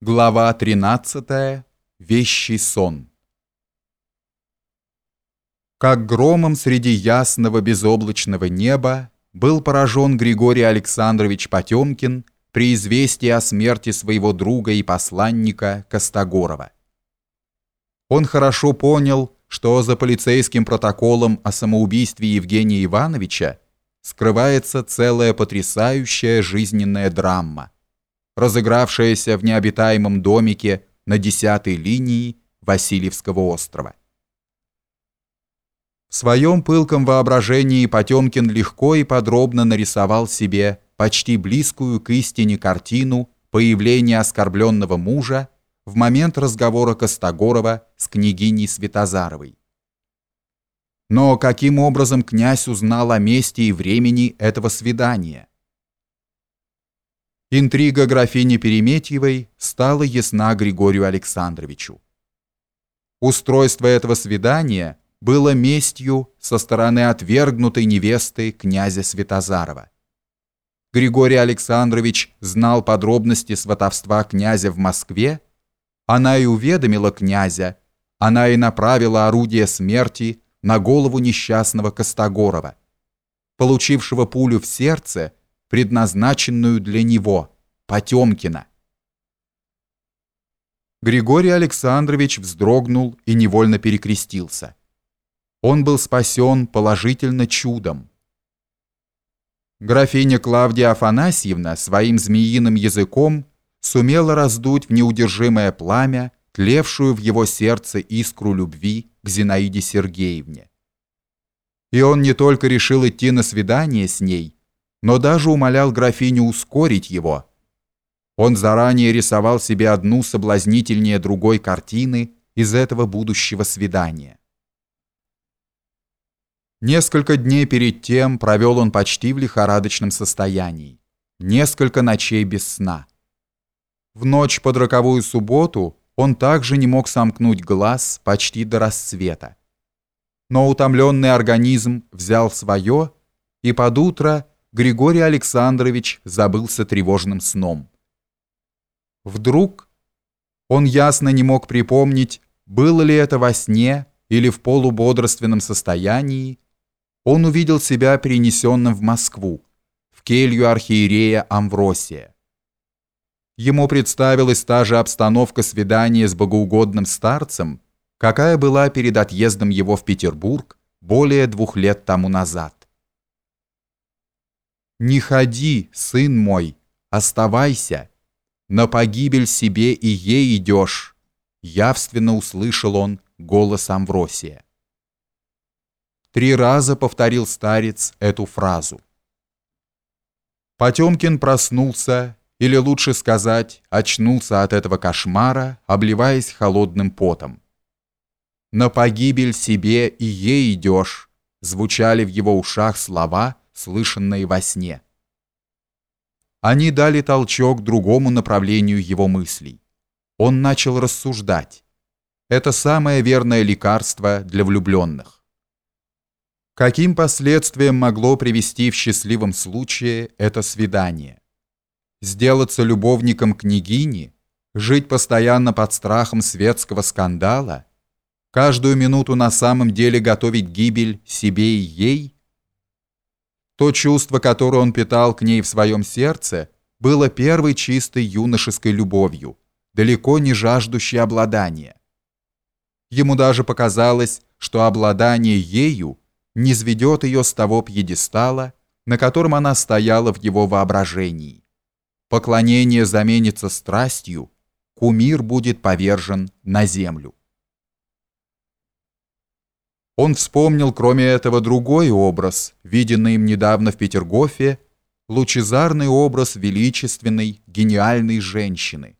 Глава 13. Вещий сон. Как громом среди ясного безоблачного неба был поражен Григорий Александрович Потемкин при известии о смерти своего друга и посланника Костогорова. Он хорошо понял, что за полицейским протоколом о самоубийстве Евгения Ивановича скрывается целая потрясающая жизненная драма – разыгравшаяся в необитаемом домике на 10 линии Васильевского острова. В своем пылком воображении Потемкин легко и подробно нарисовал себе почти близкую к истине картину появления оскорбленного мужа в момент разговора Костогорова с княгиней Светозаровой. Но каким образом князь узнал о месте и времени этого свидания? Интрига графини Переметьевой стала ясна Григорию Александровичу. Устройство этого свидания было местью со стороны отвергнутой невесты князя Святозарова. Григорий Александрович знал подробности сватовства князя в Москве, она и уведомила князя, она и направила орудие смерти на голову несчастного Костогорова, получившего пулю в сердце предназначенную для него, Потемкина. Григорий Александрович вздрогнул и невольно перекрестился. Он был спасен положительно чудом. Графиня Клавдия Афанасьевна своим змеиным языком сумела раздуть в неудержимое пламя тлевшую в его сердце искру любви к Зинаиде Сергеевне. И он не только решил идти на свидание с ней, но даже умолял графиню ускорить его. Он заранее рисовал себе одну соблазнительнее другой картины из этого будущего свидания. Несколько дней перед тем провел он почти в лихорадочном состоянии, несколько ночей без сна. В ночь под роковую субботу он также не мог сомкнуть глаз почти до рассвета. Но утомленный организм взял свое, и под утро Григорий Александрович забылся тревожным сном. Вдруг он ясно не мог припомнить, было ли это во сне или в полубодрственном состоянии, он увидел себя перенесенным в Москву, в келью архиерея Амвросия. Ему представилась та же обстановка свидания с богоугодным старцем, какая была перед отъездом его в Петербург более двух лет тому назад. «Не ходи, сын мой, оставайся, на погибель себе и ей идешь», явственно услышал он голос Амвросия. Три раза повторил старец эту фразу. Потемкин проснулся, или лучше сказать, очнулся от этого кошмара, обливаясь холодным потом. «На погибель себе и ей идешь», звучали в его ушах слова, слышанные во сне. Они дали толчок другому направлению его мыслей. Он начал рассуждать. Это самое верное лекарство для влюбленных. Каким последствиям могло привести в счастливом случае это свидание? Сделаться любовником княгини, жить постоянно под страхом светского скандала, каждую минуту на самом деле готовить гибель себе и ей – то чувство, которое он питал к ней в своем сердце, было первой чистой юношеской любовью, далеко не жаждущей обладания. Ему даже показалось, что обладание ею не сведет ее с того пьедестала, на котором она стояла в его воображении. Поклонение заменится страстью, кумир будет повержен на землю. Он вспомнил, кроме этого, другой образ, виденный им недавно в Петергофе, лучезарный образ величественной, гениальной женщины,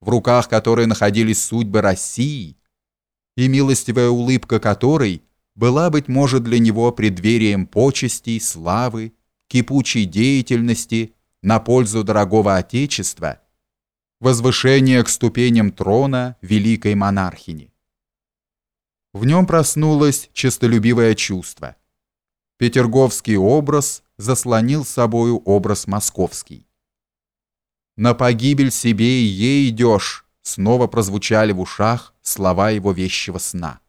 в руках которой находились судьбы России, и милостивая улыбка которой была, быть может, для него преддверием почестей, славы, кипучей деятельности на пользу дорогого Отечества, возвышения к ступеням трона великой монархини. В нем проснулось честолюбивое чувство. Петерговский образ заслонил собою образ московский. На погибель себе и ей идешь, снова прозвучали в ушах слова его вещего сна.